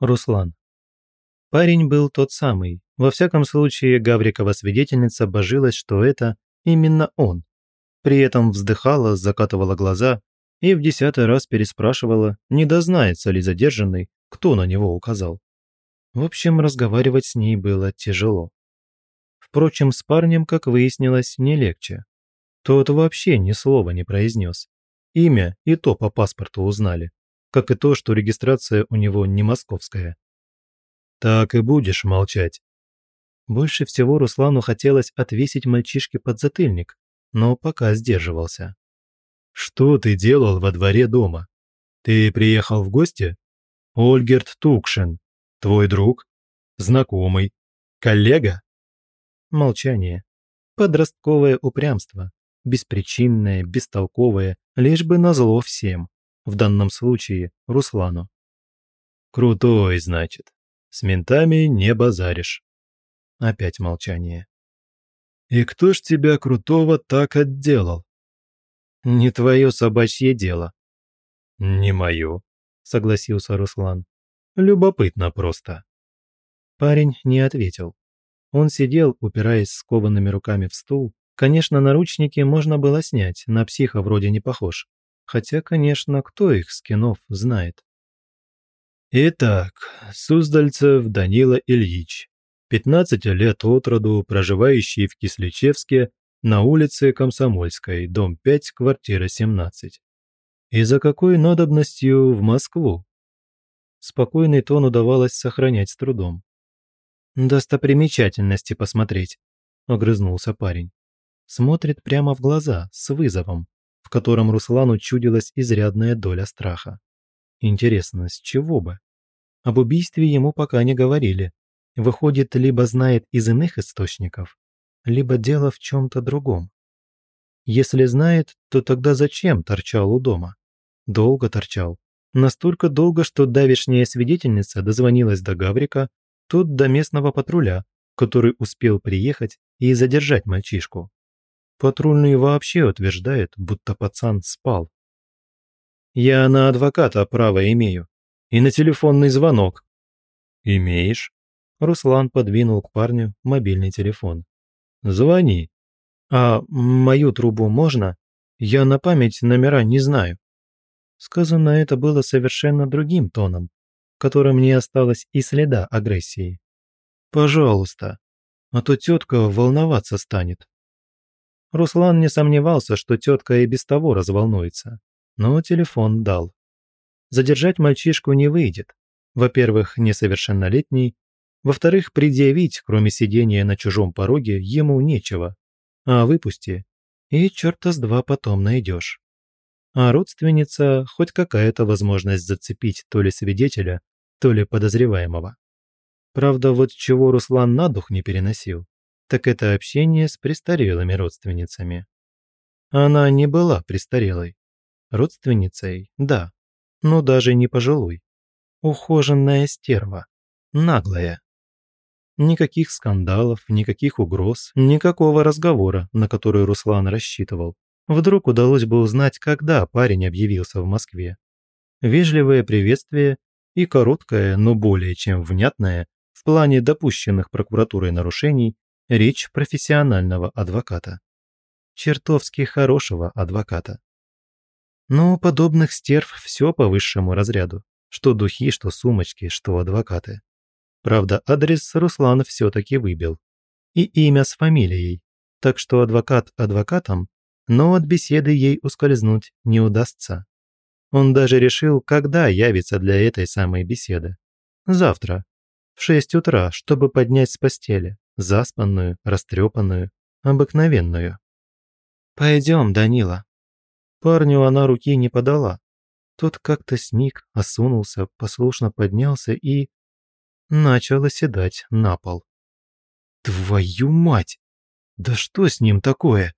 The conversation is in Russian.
Руслан. Парень был тот самый. Во всяком случае, Гаврикова свидетельница божилась, что это именно он. При этом вздыхала, закатывала глаза и в десятый раз переспрашивала, не дознается ли задержанный, кто на него указал. В общем, разговаривать с ней было тяжело. Впрочем, с парнем, как выяснилось, не легче. Тот вообще ни слова не произнес. Имя и то по паспорту узнали как и то, что регистрация у него не московская. «Так и будешь молчать». Больше всего Руслану хотелось отвесить мальчишке под затыльник, но пока сдерживался. «Что ты делал во дворе дома? Ты приехал в гости? Ольгерт Тукшин, твой друг, знакомый, коллега?» Молчание. Подростковое упрямство. Беспричинное, бестолковое, лишь бы назло всем в данном случае Руслану. «Крутой, значит. С ментами не базаришь». Опять молчание. «И кто ж тебя крутого так отделал?» «Не твое собачье дело». «Не мое», — согласился Руслан. «Любопытно просто». Парень не ответил. Он сидел, упираясь скованными руками в стул. Конечно, наручники можно было снять, на психа вроде не похож. Хотя, конечно, кто их скинов знает? Итак, Суздальцев Данила Ильич, 15 лет от роду, проживающий в Кисличевске, на улице Комсомольской, дом 5, квартира 17. И за какой надобностью в Москву? Спокойный тон удавалось сохранять с трудом. «Достопримечательности посмотреть», – огрызнулся парень. Смотрит прямо в глаза, с вызовом в котором Руслану чудилась изрядная доля страха. Интересно, с чего бы? Об убийстве ему пока не говорили. Выходит, либо знает из иных источников, либо дело в чем-то другом. Если знает, то тогда зачем торчал у дома? Долго торчал. Настолько долго, что давешняя свидетельница дозвонилась до Гаврика, тут до местного патруля, который успел приехать и задержать мальчишку. Патрульный вообще утверждает, будто пацан спал. Я на адвоката право имею. И на телефонный звонок. Имеешь? Руслан подвинул к парню мобильный телефон. Звони. А мою трубу можно? Я на память номера не знаю. Сказано это было совершенно другим тоном, которым не осталось и следа агрессии. Пожалуйста, а то тетка волноваться станет. Руслан не сомневался, что тетка и без того разволнуется. Но телефон дал. Задержать мальчишку не выйдет. Во-первых, несовершеннолетний. Во-вторых, предъявить, кроме сидения на чужом пороге, ему нечего. А выпусти. И черта с два потом найдешь. А родственница хоть какая-то возможность зацепить то ли свидетеля, то ли подозреваемого. Правда, вот чего Руслан на дух не переносил, так это общение с престарелыми родственницами. Она не была престарелой. Родственницей, да, но даже не пожилой. Ухоженная стерва. Наглая. Никаких скандалов, никаких угроз, никакого разговора, на который Руслан рассчитывал. Вдруг удалось бы узнать, когда парень объявился в Москве. Вежливое приветствие и короткое, но более чем внятное, в плане допущенных прокуратурой нарушений, Речь профессионального адвоката. Чертовски хорошего адвоката. Но у подобных стерв все по высшему разряду. Что духи, что сумочки, что адвокаты. Правда, адрес Руслан все-таки выбил. И имя с фамилией. Так что адвокат адвокатом, но от беседы ей ускользнуть не удастся. Он даже решил, когда явится для этой самой беседы. Завтра. В шесть утра, чтобы поднять с постели заспанную, растрепанную, обыкновенную. «Пойдем, Данила». Парню она руки не подала. Тот как-то сник, осунулся, послушно поднялся и... начал оседать на пол. «Твою мать! Да что с ним такое?»